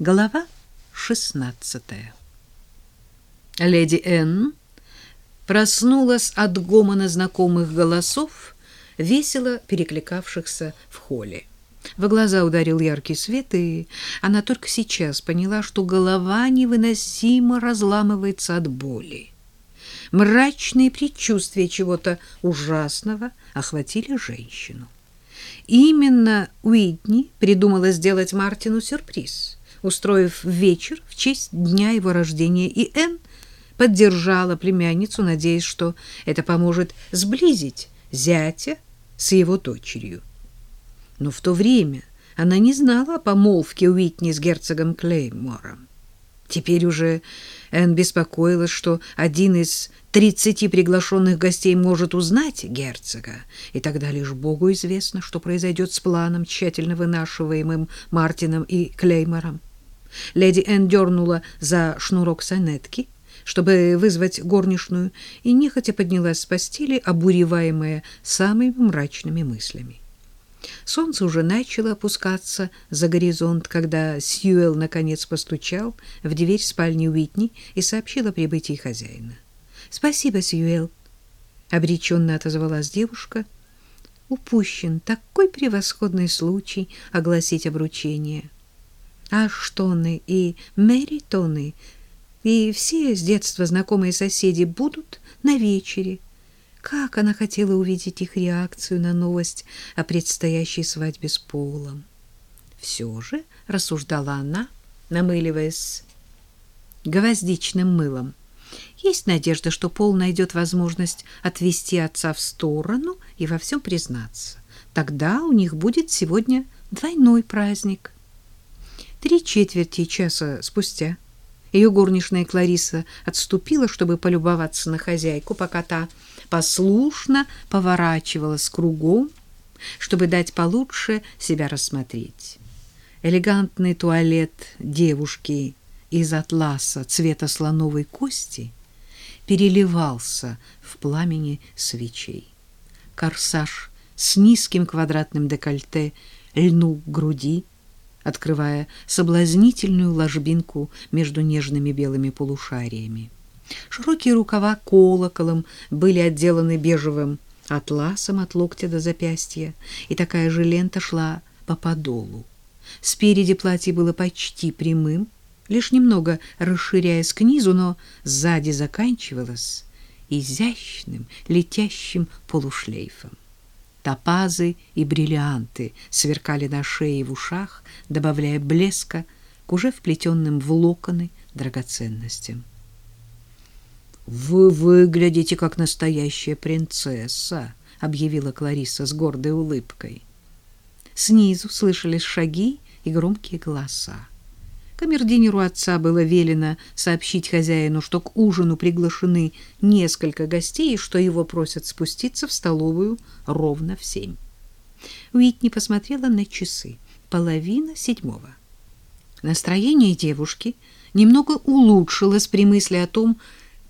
Глава 16. Леди Энн проснулась от гомона знакомых голосов, весело перекликавшихся в холле. В глаза ударил яркий свет, и она только сейчас поняла, что голова невыносимо разламывается от боли. Мрачные предчувствия чего-то ужасного охватили женщину. Именно Уитни придумала сделать Мартину сюрприз — устроив вечер в честь дня его рождения, и Энн поддержала племянницу, надеясь, что это поможет сблизить зятя с его дочерью. Но в то время она не знала о помолвке Уитни с герцогом Клеймором. Теперь уже Энн беспокоилась, что один из тридцати приглашенных гостей может узнать герцога, и тогда лишь Богу известно, что произойдет с планом, тщательно вынашиваемым Мартином и Клеймором. Леди Энн дернула за шнурок сонетки, чтобы вызвать горничную, и нехотя поднялась с постели, обуреваемая самыми мрачными мыслями. Солнце уже начало опускаться за горизонт, когда Сьюэлл наконец постучал в дверь спальни Уитни и сообщил о прибытии хозяина. — Спасибо, Сьюэлл, — обреченно отозвалась девушка. Упущен такой превосходный случай огласить обручение. — Аштоны и Мэритоны и все с детства знакомые соседи будут на вечере. Как она хотела увидеть их реакцию на новость о предстоящей свадьбе с Полом. Все же, рассуждала она, намыливаясь гвоздичным мылом, есть надежда, что Пол найдет возможность отвести отца в сторону и во всем признаться. Тогда у них будет сегодня двойной праздник — Три четверти часа спустя ее горничная Клариса отступила, чтобы полюбоваться на хозяйку, пока та послушно поворачивалась кругом, чтобы дать получше себя рассмотреть. Элегантный туалет девушки из атласа цвета слоновой кости переливался в пламени свечей. Корсаж с низким квадратным декольте льнул к груди, открывая соблазнительную ложбинку между нежными белыми полушариями. Широкие рукава колоколом были отделаны бежевым атласом от локтя до запястья, и такая же лента шла по подолу. Спереди платье было почти прямым, лишь немного расширяясь к низу, но сзади заканчивалось изящным летящим полушлейфом. Топазы и бриллианты сверкали на шее и в ушах, добавляя блеска к уже вплетенным в локоны драгоценностям. «Вы выглядите как настоящая принцесса», — объявила Клариса с гордой улыбкой. Снизу слышались шаги и громкие голоса. Камердинеру отца было велено сообщить хозяину, что к ужину приглашены несколько гостей и что его просят спуститься в столовую ровно в семь. Уитни посмотрела на часы. Половина седьмого. Настроение девушки немного улучшилось при мысли о том,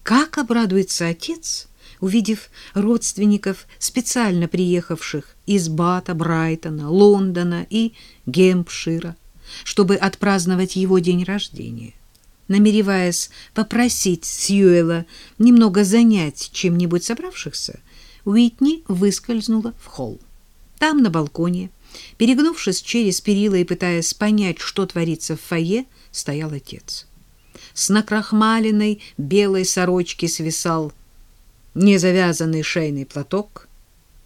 как обрадуется отец, увидев родственников, специально приехавших из Бата, Брайтона, Лондона и Гемпшира чтобы отпраздновать его день рождения. Намереваясь попросить Сьюэла немного занять чем-нибудь собравшихся, Уитни выскользнула в холл. Там, на балконе, перегнувшись через перила и пытаясь понять, что творится в фойе, стоял отец. С накрахмаленной белой сорочки свисал незавязанный шейный платок.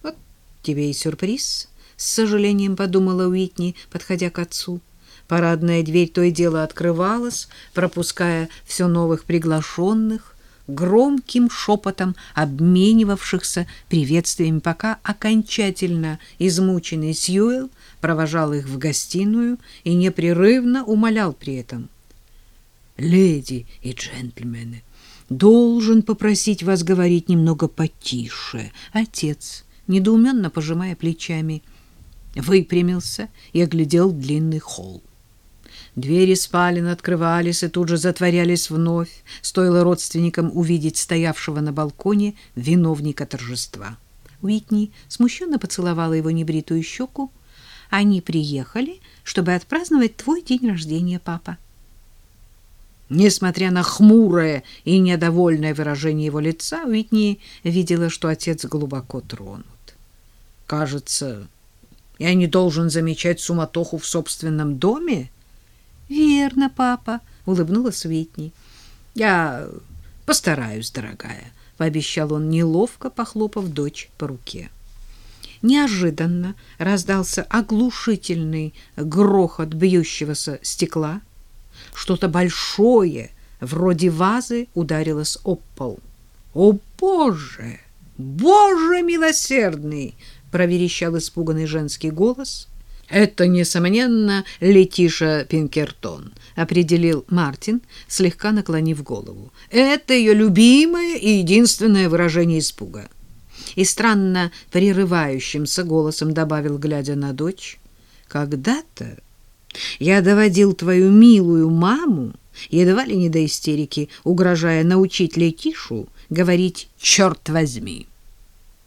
«Вот тебе и сюрприз», — с сожалением подумала Уитни, подходя к отцу. Парадная дверь то и дело открывалась, пропуская все новых приглашенных, громким шепотом обменивавшихся приветствиями, пока окончательно измученный Сьюэлл провожал их в гостиную и непрерывно умолял при этом. «Леди и джентльмены, должен попросить вас говорить немного потише». Отец, недоуменно пожимая плечами, выпрямился и оглядел длинный холл. Двери спален открывались и тут же затворялись вновь, стоило родственникам увидеть стоявшего на балконе виновника торжества. Уитни смущенно поцеловала его небритую щеку. «Они приехали, чтобы отпраздновать твой день рождения, папа». Несмотря на хмурое и недовольное выражение его лица, Уитни видела, что отец глубоко тронут. «Кажется, я не должен замечать суматоху в собственном доме?» «Верно, папа», — улыбнулась Уитни. «Я постараюсь, дорогая», — пообещал он, неловко похлопав дочь по руке. Неожиданно раздался оглушительный грохот бьющегося стекла — что-то большое, вроде вазы, ударилось об пол. «О, Боже! Боже милосердный!» — проверещал испуганный женский голос. «Это, несомненно, Летиша Пинкертон», — определил Мартин, слегка наклонив голову. «Это ее любимое и единственное выражение испуга». И странно прерывающимся голосом добавил, глядя на дочь, «Когда-то я доводил твою милую маму, едва ли не до истерики, угрожая научить Летишу говорить «черт возьми».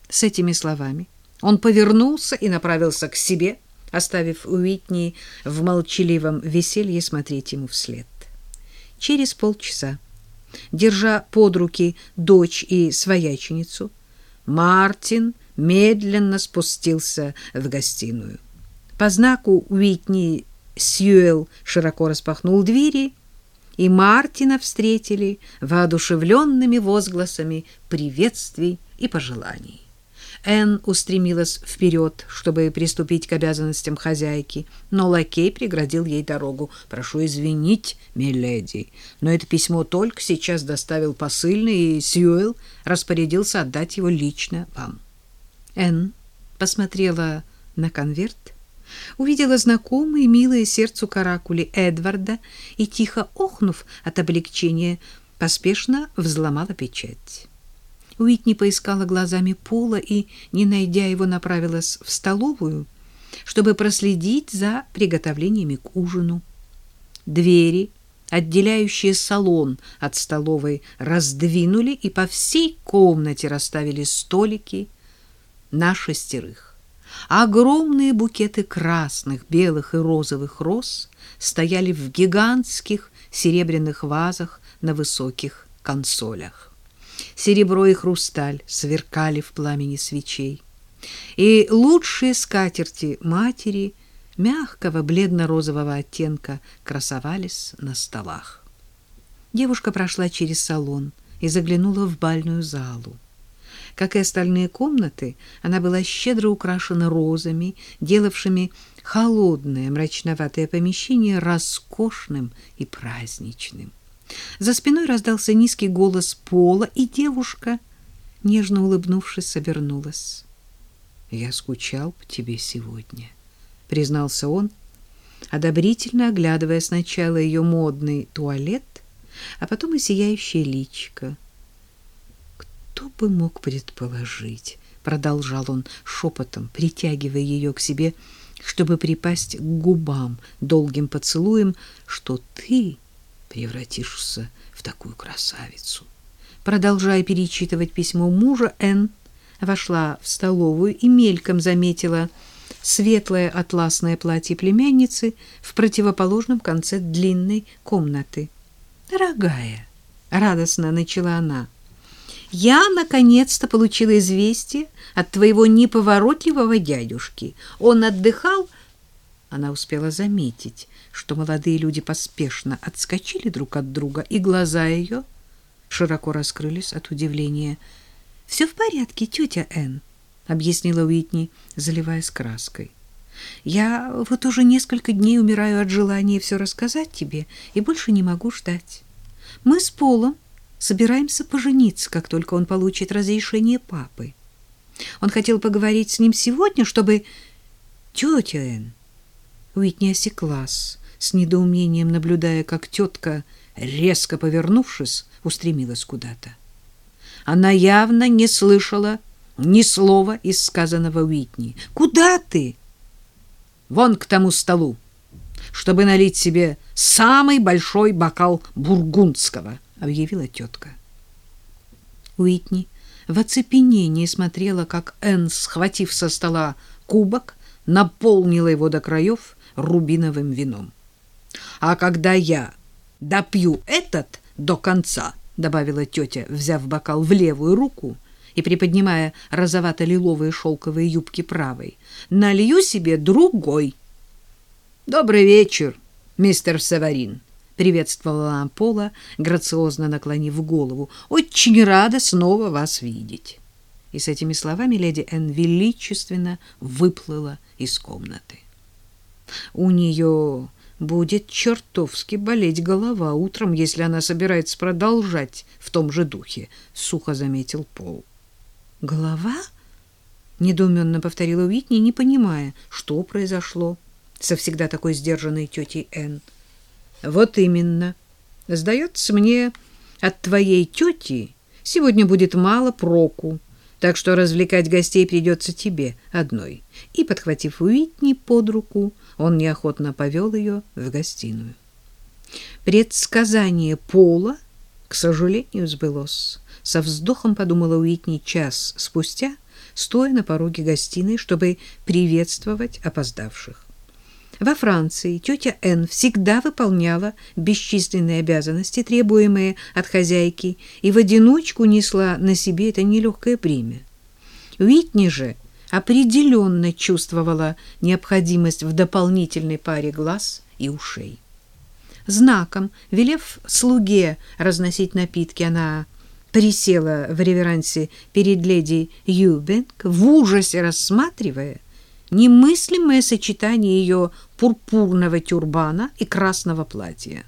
С этими словами он повернулся и направился к себе, оставив Уитни в молчаливом веселье смотреть ему вслед. Через полчаса, держа под руки дочь и свояченицу, Мартин медленно спустился в гостиную. По знаку Уитни Сьюэл широко распахнул двери, и Мартина встретили воодушевленными возгласами приветствий и пожеланий. Энн устремилась вперед, чтобы приступить к обязанностям хозяйки, но лакей преградил ей дорогу. «Прошу извинить, миледи, но это письмо только сейчас доставил посыльный, и Сьюэл распорядился отдать его лично вам». Энн посмотрела на конверт увидела знакомые милые сердцу каракули Эдварда и, тихо охнув от облегчения, поспешно взломала печать. Уитни поискала глазами Пола и, не найдя его, направилась в столовую, чтобы проследить за приготовлениями к ужину. Двери, отделяющие салон от столовой, раздвинули и по всей комнате расставили столики на шестерых. Огромные букеты красных, белых и розовых роз стояли в гигантских серебряных вазах на высоких консолях. Серебро и хрусталь сверкали в пламени свечей. И лучшие скатерти матери мягкого бледно-розового оттенка красовались на столах. Девушка прошла через салон и заглянула в бальную залу. Как и остальные комнаты, она была щедро украшена розами, делавшими холодное мрачноватое помещение роскошным и праздничным. За спиной раздался низкий голос Пола, и девушка, нежно улыбнувшись, обернулась. «Я скучал по тебе сегодня», — признался он, одобрительно оглядывая сначала ее модный туалет, а потом и сияющее личико. Кто бы мог предположить, продолжал он шепотом, притягивая ее к себе, чтобы припасть к губам долгим поцелуем, что ты превратишься в такую красавицу. Продолжая перечитывать письмо мужа, Энн вошла в столовую и мельком заметила светлое атласное платье племянницы в противоположном конце длинной комнаты. «Дорогая!» — радостно начала она — я наконец-то получила известие от твоего неповоротливого дядюшки. Он отдыхал. Она успела заметить, что молодые люди поспешно отскочили друг от друга, и глаза ее широко раскрылись от удивления. «Все в порядке, тетя Энн», — объяснила Уитни, заливаясь краской. «Я вот уже несколько дней умираю от желания все рассказать тебе и больше не могу ждать. Мы с Полом собираемся пожениться, как только он получит разрешение папы. Он хотел поговорить с ним сегодня, чтобы... Тетя Энн... Уитни осеклась, с недоумением наблюдая, как тетка, резко повернувшись, устремилась куда-то. Она явно не слышала ни слова из сказанного Уитни. «Куда ты?» «Вон к тому столу, чтобы налить себе самый большой бокал бургундского». — объявила тетка. Уитни в оцепенении смотрела, как Энн, схватив со стола кубок, наполнила его до краев рубиновым вином. А когда я допью этот до конца, добавила тетя, взяв бокал в левую руку и приподнимая розовато-лиловые шелковые юбки правой. Налью себе другой. Добрый вечер, мистер Саварин, приветствовала она Пола, грациозно наклонив голову. Очень рада снова вас видеть. И с этими словами леди Энн величественно выплыла из комнаты. У нее будет чертовски болеть голова утром, если она собирается продолжать в том же духе, — сухо заметил Пол. — Голова? — недоуменно повторила Уитни, не понимая, что произошло со всегда такой сдержанной тетей Энн. — Вот именно. Сдается мне, от твоей тети сегодня будет мало проку, так что развлекать гостей придется тебе одной. И, подхватив Уитни под руку, он неохотно повел ее в гостиную. Предсказание Пола, к сожалению, сбылось. Со вздохом подумала Уитни час спустя, стоя на пороге гостиной, чтобы приветствовать опоздавших. Во Франции тетя Н всегда выполняла бесчисленные обязанности, требуемые от хозяйки, и в одиночку несла на себе это нелегкое бремя. Уитни же определенно чувствовала необходимость в дополнительной паре глаз и ушей. Знаком, велев слуге разносить напитки, она присела в реверансе перед леди Юбенк, в ужасе рассматривая немыслимое сочетание ее пурпурного тюрбана и красного платья.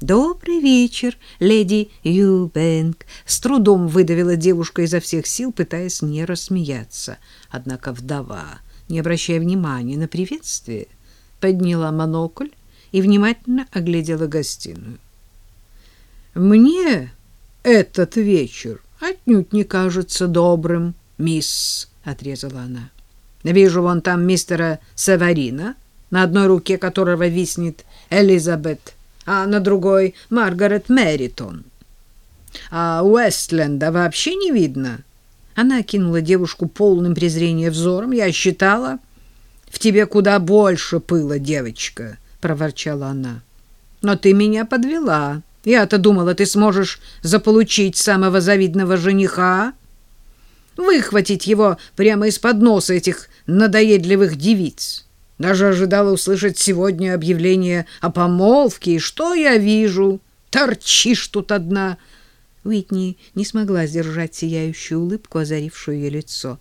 «Добрый вечер, леди Юбенк!» С трудом выдавила девушка изо всех сил, пытаясь не рассмеяться. Однако вдова, не обращая внимания на приветствие, подняла монокль и внимательно оглядела гостиную. «Мне этот вечер отнюдь не кажется добрым, мисс», — отрезала она. «Вижу вон там мистера Саварина, на одной руке которого виснет Элизабет а на другой — Маргарет Мэритон. А Уэстленда вообще не видно. Она окинула девушку полным презрения взором. Я считала, в тебе куда больше пыла, девочка, — проворчала она. Но ты меня подвела. Я-то думала, ты сможешь заполучить самого завидного жениха, выхватить его прямо из-под носа этих надоедливых девиц. Даже ожидала услышать сегодня объявление о помолвке. И что я вижу? Торчишь тут одна. Уитни не смогла сдержать сияющую улыбку, озарившую ее лицо.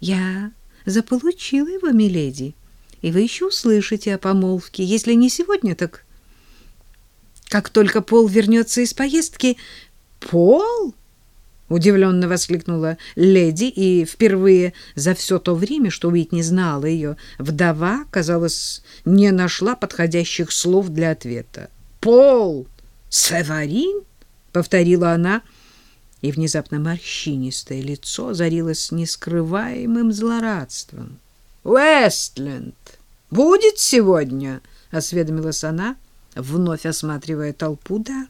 Я заполучила его, миледи, и вы еще услышите о помолвке. Если не сегодня, так как только Пол вернется из поездки... Пол? Удивленно воскликнула леди, и впервые за все то время, что Уитни знала ее, вдова, казалось, не нашла подходящих слов для ответа. «Пол! Севарин?» — повторила она, и внезапно морщинистое лицо озарилось нескрываемым злорадством. «Уэстленд! Будет сегодня?» — осведомилась она, вновь осматривая толпу. «Да».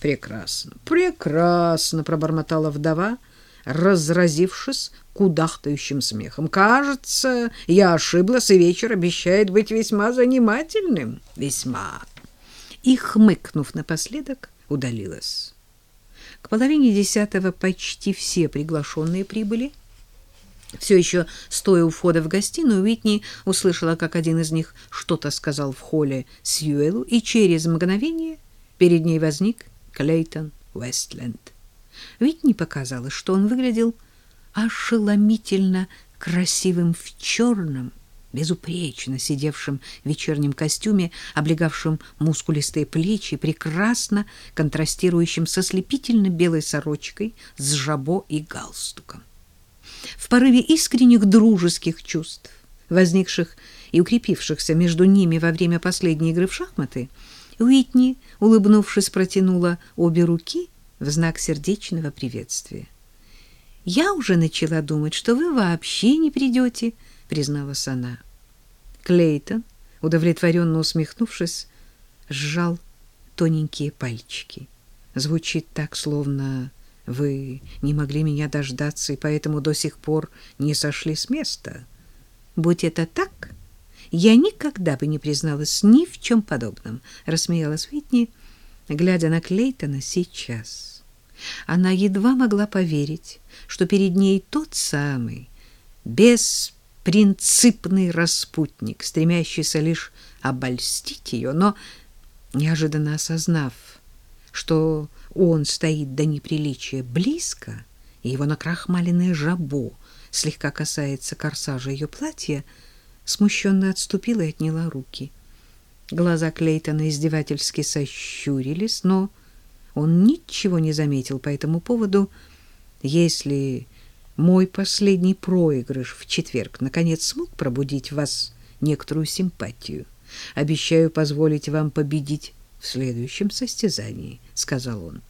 Прекрасно, прекрасно, пробормотала вдова, разразившись кудахтающим смехом. Кажется, я ошиблась, и вечер обещает быть весьма занимательным. Весьма. И, хмыкнув напоследок, удалилась. К половине десятого почти все приглашенные прибыли. Все еще стоя у входа в гостиную, Уитни услышала, как один из них что-то сказал в холле Сьюэлу, и через мгновение перед ней возник Клейтон Уэстленд. Ведь не показалось, что он выглядел ошеломительно красивым в черном, безупречно сидевшем вечернем костюме, облегавшем мускулистые плечи, прекрасно контрастирующим со слепительно белой сорочкой с жабо и галстуком. В порыве искренних дружеских чувств, возникших и укрепившихся между ними во время последней игры в шахматы, Уитни, улыбнувшись, протянула обе руки в знак сердечного приветствия. «Я уже начала думать, что вы вообще не придете», — призналась она. Клейтон, удовлетворенно усмехнувшись, сжал тоненькие пальчики. Звучит так, словно вы не могли меня дождаться и поэтому до сих пор не сошли с места. Будь это так, Я никогда бы не призналась ни в чем подобном, рассмеялась Витни, глядя на Клейтона сейчас. Она едва могла поверить, что перед ней тот самый беспринципный распутник, стремящийся лишь обольстить ее, но неожиданно осознав, что он стоит до неприличия близко, и его накрахмаленное жабо слегка касается корсажа ее платья, смущенно отступила и отняла руки. Глаза Клейтона издевательски сощурились, но он ничего не заметил по этому поводу. Если мой последний проигрыш в четверг наконец смог пробудить в вас некоторую симпатию, обещаю позволить вам победить в следующем состязании, сказал он.